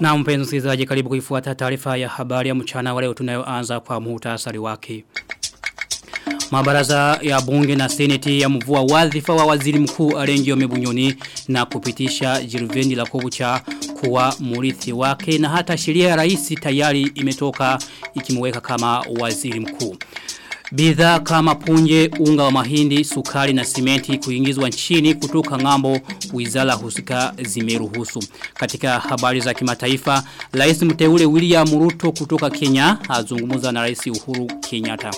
Na mpenzi msikilizaji karibu kuifuata taarifa ya habari ya mchana wa leo tunayoanza kwa muhtasari wake. Mabaraza ya bunge na seneti ya mvua wadhifa wa waziri mkuu Arengio Mebunyoni na kupitisha Jirvendi la Kobucha kuwa murithi wake na hata sheria ya rais tayari imetoka ikimweka kama waziri mkuu. Bidhaa kama punje, unga wa mahindi, sukari na simenti kuingizwa nchini kutoka ng'ambo wizara husika zimeruhusu. Katika habari za kimataifa, Rais mteule William Ruto kutoka Kenya azungumza na Rais Uhuru Kenyatta.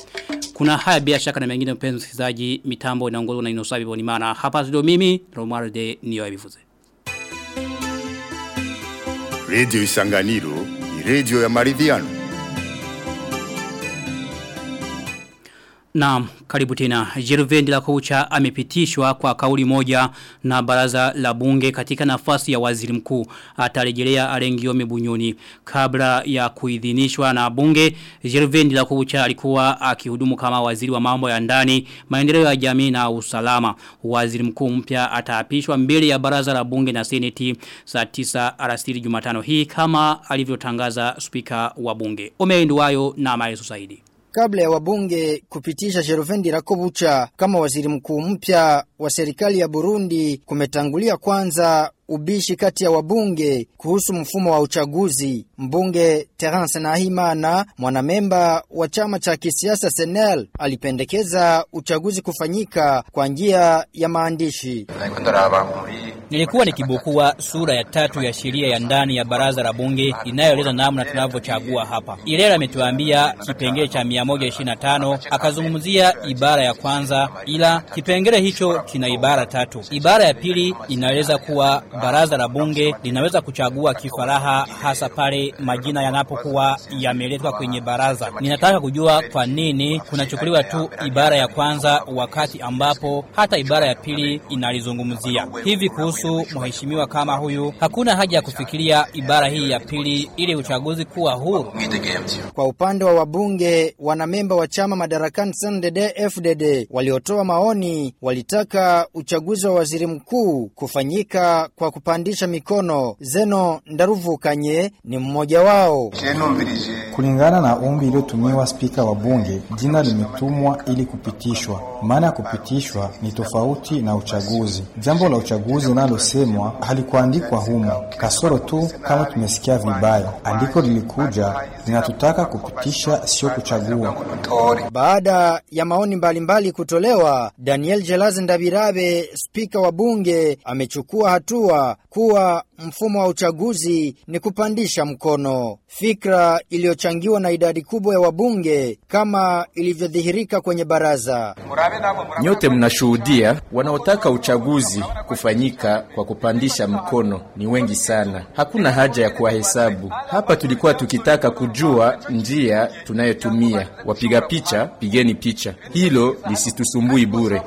Kuna haya bila shaka na mengine mpenzi msikilizaji, mitambo inaongozwa na Inosabi Bonimana. Hapa studio mimi Romualde Niyoabivuze. Radio Isanganiro ni radio ya maridhiano. Naam, karibu tena. Jeruvendi la kucha amepitishwa kwa kauli moja na baraza la bunge katika nafasi ya waziri mkuu. Atarejelea Arengio Mebunyoni. Kabla ya kuidhinishwa na bunge, Jeruvendi la kucha alikuwa akihudumu kama waziri wa mambo ya ndani, maendeleo ya jamii na usalama. Waziri mkuu mpya ataapishwa mbele ya baraza la bunge na seneti saa 9 alasiri Jumatano hii kama alivyotangaza spika wa bunge. Omeenduayo na maelezo zaidi kabla ya wabunge kupitisha Jerovendi Rakobucha kama waziri mkuu mpya wa serikali ya Burundi kumetangulia kwanza ubishi kati ya wabunge kuhusu mfumo wa uchaguzi. Mbunge Terence Nahimana, mwanamemba wa chama cha kisiasa Senel, alipendekeza uchaguzi kufanyika kwa njia ya maandishi. Nilikuwa nikibukua sura ya tatu ya sheria ya ndani ya baraza la bunge inayoeleza namna tunavyochagua hapa. Ilela ametuambia kipengele cha 125 akazungumzia ibara ya kwanza, ila kipengele hicho kina ibara tatu. Ibara ya pili inaeleza kuwa baraza la bunge linaweza kuchagua kifaraha hasa pale majina yanapokuwa yameletwa kwenye baraza. Ninataka kujua kwa nini kunachukuliwa tu ibara ya kwanza wakati ambapo hata ibara ya pili inalizungumzia. Hivi kuhusu mheshimiwa kama huyu, hakuna haja ya kufikiria ibara hii ya pili ili uchaguzi kuwa huru. Kwa upande wa wabunge, wanamemba wa chama madarakani CNDD FDD waliotoa maoni walitaka uchaguzi wa waziri mkuu kufanyika kwa kupandisha mikono. Zeno Ndaruvukanye ni mmoja wao. Kulingana na ombi iliyotumiwa spika wa bunge, jina limetumwa ili kupitishwa. Maana ya kupitishwa ni tofauti na uchaguzi. Jambo la uchaguzi linalosemwa halikuandikwa humo, kasoro tu kama tumesikia vibaya. Andiko lilikuja linatutaka kupitisha, sio kuchagua. Baada ya maoni mbalimbali mbali kutolewa, Daniel jelaz Ndabirabe, spika wa bunge, amechukua hatua kuwa mfumo wa uchaguzi ni kupandisha mkono, fikra iliyochangiwa na idadi kubwa ya wabunge kama ilivyodhihirika kwenye baraza. Nyote mnashuhudia wanaotaka uchaguzi kufanyika kwa kupandisha mkono ni wengi sana, hakuna haja ya kuwahesabu hapa. Tulikuwa tukitaka kujua njia tunayotumia. Wapiga picha, pigeni picha, hilo lisitusumbui bure.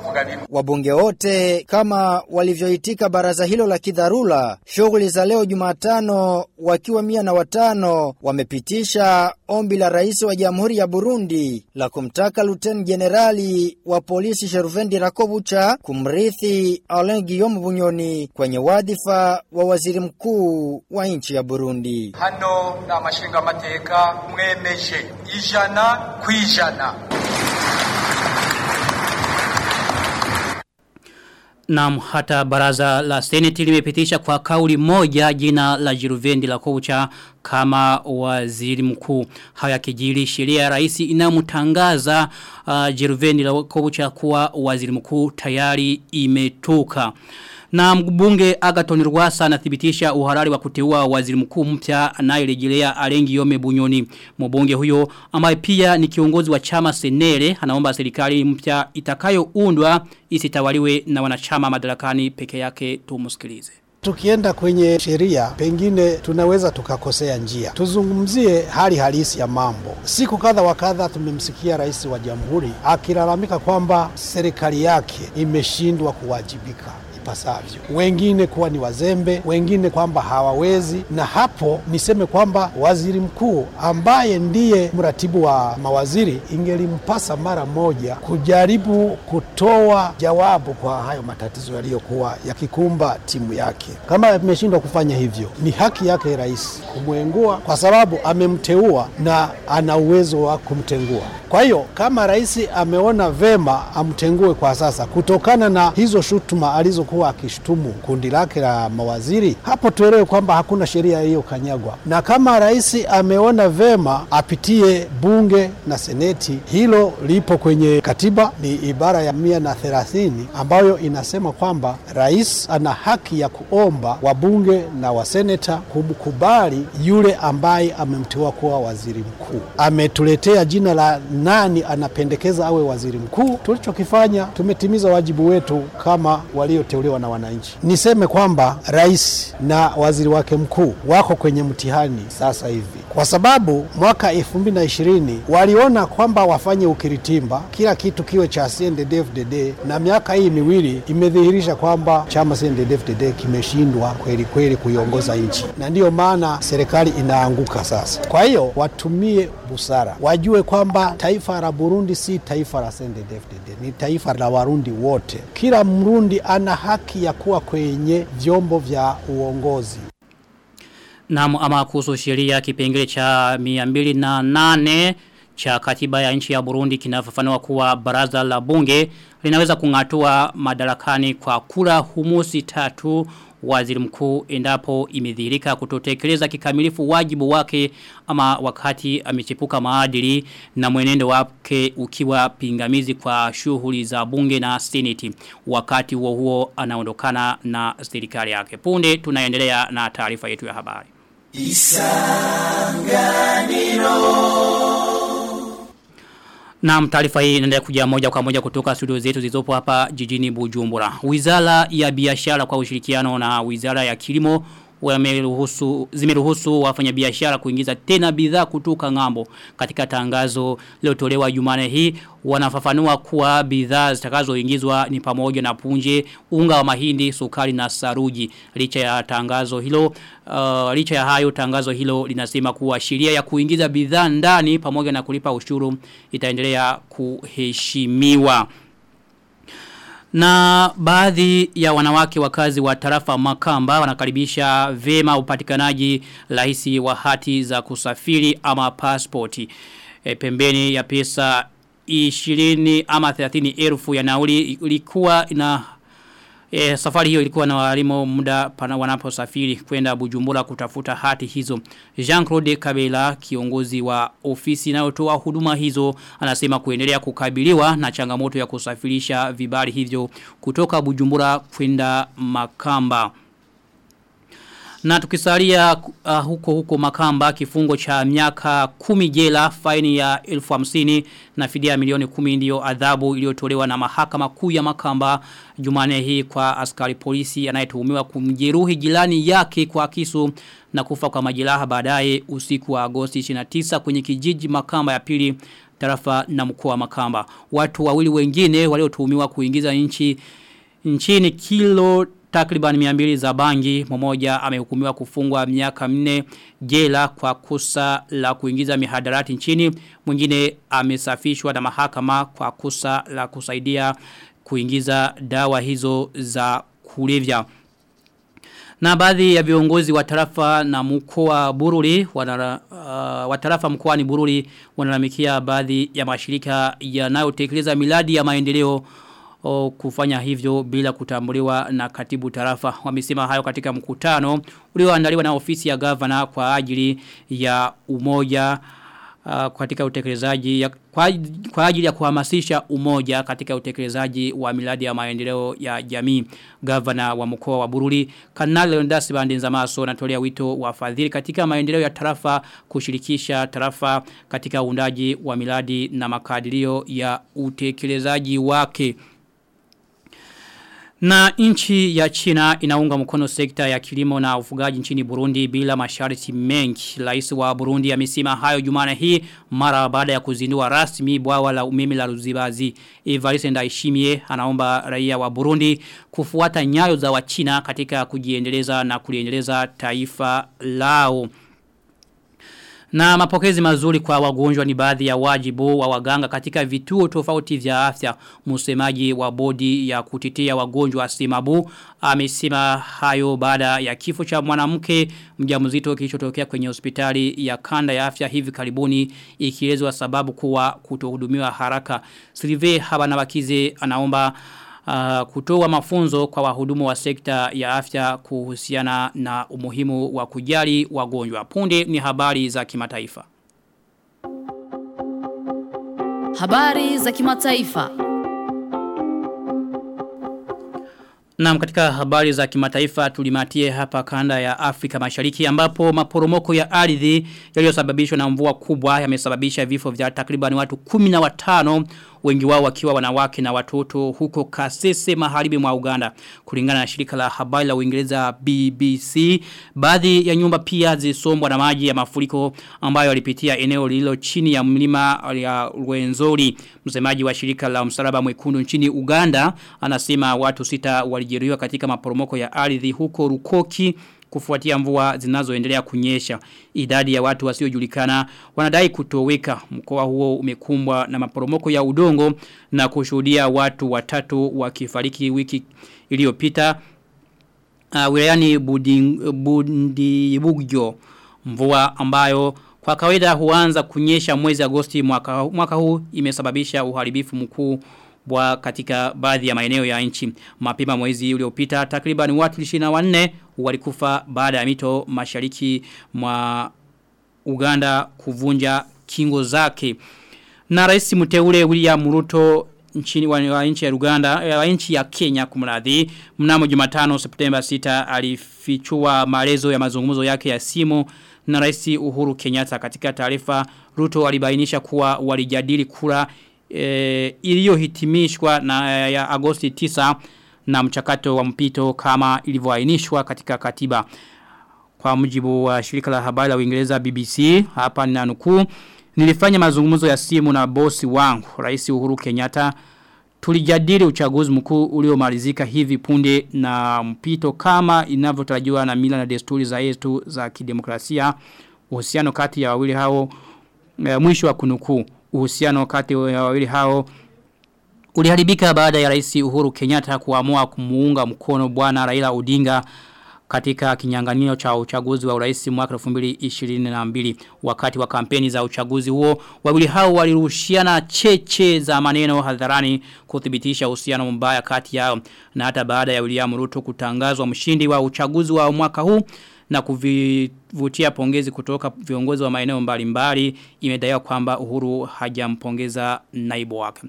Wabunge wote kama walivyoitika baraza hilo la kidharura, shughuli za leo Jumatano wakiwa mia na watano wamepitisha ombi la rais wa jamhuri ya Burundi la kumtaka luten-jenerali wa polisi Sheruvendi Rakobucha kumrithi Alain Guillaume Bunyoni kwenye wadhifa wa waziri mkuu wa nchi ya Burundi. Hano na mashinga mateka mwemeje ijana kwijana. Na hata baraza la seneti limepitisha kwa kauli moja jina la Jiruvendi la kocha kama waziri mkuu. Haya kijili sheria ya rais inamtangaza uh, Jiruvendi la kocha kuwa waziri mkuu tayari imetoka. Na mbunge Agaton Rwasa anathibitisha uhalali wa kuteua waziri mkuu mpya anayerejelea Alengi Yome Bunyoni. Mbunge huyo ambaye pia ni kiongozi wa chama Senere anaomba serikali mpya itakayoundwa isitawaliwe na wanachama madarakani peke yake tumusikilize. Tukienda kwenye sheria pengine tunaweza tukakosea njia. Tuzungumzie hali halisi ya mambo. Siku kadha wa kadha tumemsikia rais wa jamhuri akilalamika kwamba serikali yake imeshindwa kuwajibika ipasavyo, wengine kuwa ni wazembe, wengine kwamba hawawezi. Na hapo niseme kwamba waziri mkuu ambaye ndiye mratibu wa mawaziri, ingelimpasa mara moja kujaribu kutoa jawabu kwa hayo matatizo yaliyokuwa yakikumba timu yake. Kama ameshindwa kufanya hivyo, ni haki yake rais kumwengua, kwa sababu amemteua na ana uwezo wa kumtengua. Kwa hiyo kama rais ameona vema amtengue kwa sasa, kutokana na hizo shutuma alizokuwa akishtumu kundi lake la mawaziri, hapo tuelewe kwamba hakuna sheria iliyokanyagwa, na kama rais ameona vema apitie bunge na seneti, hilo lipo kwenye katiba, ni ibara ya mia na thelathini ambayo inasema kwamba rais ana haki ya kuomba wabunge na waseneta kumkubali yule ambaye amemteua kuwa waziri mkuu. Ametuletea jina la nani anapendekeza awe waziri mkuu. Tulichokifanya, tumetimiza wajibu wetu kama walioteuliwa na wananchi. Niseme kwamba rais na waziri wake mkuu wako kwenye mtihani sasa hivi, kwa sababu mwaka elfu mbili na ishirini waliona kwamba wafanye ukiritimba, kila kitu kiwe cha CNDD-FDD, na miaka hii miwili imedhihirisha kwamba chama CNDD-FDD kimeshindwa kweli kweli kuiongoza nchi, na ndiyo maana serikali inaanguka sasa. Kwa hiyo watumie busara, wajue kwamba taifa la Burundi si taifa la CNDD-FDD, ni taifa la Warundi wote. Kila Mrundi ana haki ya kuwa kwenye vyombo vya uongozi. Naam ama kuhusu sheria kipengele cha 208 cha katiba ya nchi ya Burundi kinafafanua kuwa baraza la bunge linaweza kungatua madarakani kwa kura humusi tatu waziri mkuu endapo imedhihirika kutotekeleza kikamilifu wajibu wake ama wakati amechepuka maadili na mwenendo wake ukiwa pingamizi kwa shughuli za bunge na seneti. Wakati huo huo anaondokana na serikali yake. Punde tunaendelea na taarifa yetu ya habari Na taarifa hii inaendelea kuja moja kwa moja kutoka studio zetu zilizopo hapa jijini Bujumbura. Wizara ya biashara kwa ushirikiano na Wizara ya Kilimo wameruhusu zimeruhusu wafanyabiashara kuingiza tena bidhaa kutoka ng'ambo katika tangazo lilotolewa Jumane hii. Wanafafanua kuwa bidhaa zitakazoingizwa ni pamoja na punje unga wa mahindi sukari na saruji. Licha ya tangazo hilo uh, licha ya hayo tangazo hilo linasema kuwa sheria ya kuingiza bidhaa ndani pamoja na kulipa ushuru itaendelea kuheshimiwa na baadhi ya wanawake wakazi wa tarafa makamba wanakaribisha vema upatikanaji rahisi wa hati za kusafiri ama passporti. E, pembeni ya pesa 20 ama 30 elfu ya nauli ilikuwa na E, safari hiyo ilikuwa na walimu muda wanaposafiri kwenda Bujumbura kutafuta hati hizo. Jean-Claude Kabela kiongozi wa ofisi inayotoa huduma hizo anasema kuendelea kukabiliwa na changamoto ya kusafirisha vibari hivyo kutoka Bujumbura kwenda Makamba. Na tukisalia uh, huko huko makamba kifungo cha miaka kumi jela faini ya elfu hamsini na fidia milioni kumi ndiyo adhabu iliyotolewa na mahakama kuu ya makamba jumane hii kwa askari polisi anayetuhumiwa kumjeruhi jirani yake kwa kisu na kufa kwa majeraha baadaye usiku wa Agosti 29 kwenye kijiji makamba ya pili tarafa na mkoa wa makamba. Watu wawili wengine waliotuhumiwa kuingiza nchi nchini kilo takriban 200 za bangi mmoja amehukumiwa kufungwa miaka minne jela kwa kosa la kuingiza mihadarati nchini. Mwingine amesafishwa na mahakama kwa kosa la kusaidia kuingiza dawa hizo za kulevya. Na baadhi ya viongozi wa tarafa na mkoa Bururi uh, wa tarafa mkoani Bururi wanalalamikia baadhi ya mashirika yanayotekeleza miradi ya maendeleo o kufanya hivyo bila kutambuliwa na katibu tarafa. Wamesema hayo katika mkutano ulioandaliwa na ofisi ya gavana kwa ajili ya umoja uh, katika utekelezaji ya, kwa, kwa ajili ya kuhamasisha umoja katika utekelezaji wa miradi ya maendeleo ya jamii. Gavana wa mkoa wa Bururi Kanali Leonidas Bandenzamaso anatolea wito wa fadhili katika maendeleo ya tarafa kushirikisha tarafa katika uundaji wa miradi na makadirio ya utekelezaji wake. Na nchi ya China inaunga mkono sekta ya kilimo na ufugaji nchini Burundi bila masharti mengi. Rais wa Burundi amesema hayo Jumana hii mara baada ya kuzindua rasmi bwawa la umeme la Ruzibazi. Evariste Ndayishimiye anaomba raia wa Burundi kufuata nyayo za wa China katika kujiendeleza na kuliendeleza taifa lao. Na mapokezi mazuri kwa wagonjwa ni baadhi ya wajibu wa waganga katika vituo tofauti vya afya. Msemaji wa bodi ya kutitia wagonjwa Simabu amesema hayo baada ya kifo cha mwanamke mjamzito kilichotokea kwenye hospitali ya kanda ya afya hivi karibuni ikielezwa sababu kuwa kutohudumiwa haraka. Silive Habanabakize anaomba uh, kutoa mafunzo kwa wahudumu wa sekta ya afya kuhusiana na umuhimu wa kujali wagonjwa. Punde ni habari za kimataifa. Habari za kimataifa. Naam katika habari za kimataifa tulimatie hapa kanda ya Afrika Mashariki ambapo maporomoko ya ardhi yaliyosababishwa na mvua kubwa yamesababisha vifo vya takriban watu 15 wengi wao wakiwa wanawake na watoto huko Kasese magharibi mwa Uganda. Kulingana na shirika la habari la Uingereza BBC baadhi ya nyumba pia zisombwa na maji ya mafuriko ambayo yalipitia eneo lililo chini ya mlima ya Rwenzori msemaji wa shirika la msalaba mwekundu nchini Uganda anasema watu sita walijeruhiwa katika maporomoko ya ardhi huko Rukoki kufuatia mvua zinazoendelea kunyesha. Idadi ya watu wasiojulikana wanadai kutoweka. Mkoa huo umekumbwa na maporomoko ya udongo na kushuhudia watu watatu wakifariki wiki iliyopita. Uh, wilayani Bundibugyo mvua ambayo kwa kawaida huanza kunyesha mwezi Agosti mwaka, mwaka huu imesababisha uharibifu mkuu wa katika baadhi ya maeneo ya nchi. Mapema mwezi uliopita takriban watu 24 walikufa baada ya mito mashariki mwa Uganda kuvunja kingo zake. Na rais mteule William Ruto nchini wa nchi ya Uganda wa nchi ya Kenya kumradhi mnamo Jumatano Septemba 6 alifichua maelezo ya mazungumzo yake ya simu na rais Uhuru Kenyatta katika taarifa Ruto alibainisha kuwa walijadili kura e, iliyohitimishwa na ya Agosti 9 na mchakato wa mpito kama ilivyoainishwa katika katiba. Kwa mujibu wa shirika la habari la Uingereza BBC hapa nina nukuu nilifanya mazungumzo ya simu na bosi wangu Rais Uhuru Kenyatta. Tulijadili uchaguzi mkuu uliomalizika hivi punde na mpito kama inavyotarajiwa na mila na desturi za yetu za kidemokrasia. Uhusiano kati ya wawili hao e, mwisho wa kunukuu. Uhusiano kati ya wawili hao uliharibika baada ya rais Uhuru Kenyatta kuamua kumuunga mkono bwana Raila Odinga katika kinyang'anyiro cha uchaguzi wa urais mwaka 2022 wakati wa kampeni za uchaguzi huo wawili hao walirushiana cheche za maneno hadharani kuthibitisha uhusiano mbaya kati yao. Na hata baada ya William Ruto kutangazwa mshindi wa uchaguzi wa mwaka huu na kuvivutia pongezi kutoka viongozi wa maeneo mbalimbali imedaiwa kwamba Uhuru hajampongeza naibu wake.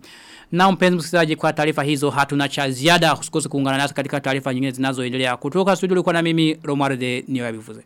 Na mpenzi msikilizaji kwa taarifa hizo hatuna cha ziada usikose kuungana nasi katika taarifa nyingine zinazoendelea kutoka studio ulikuwa na mimi Romualde Niyoyabivuze.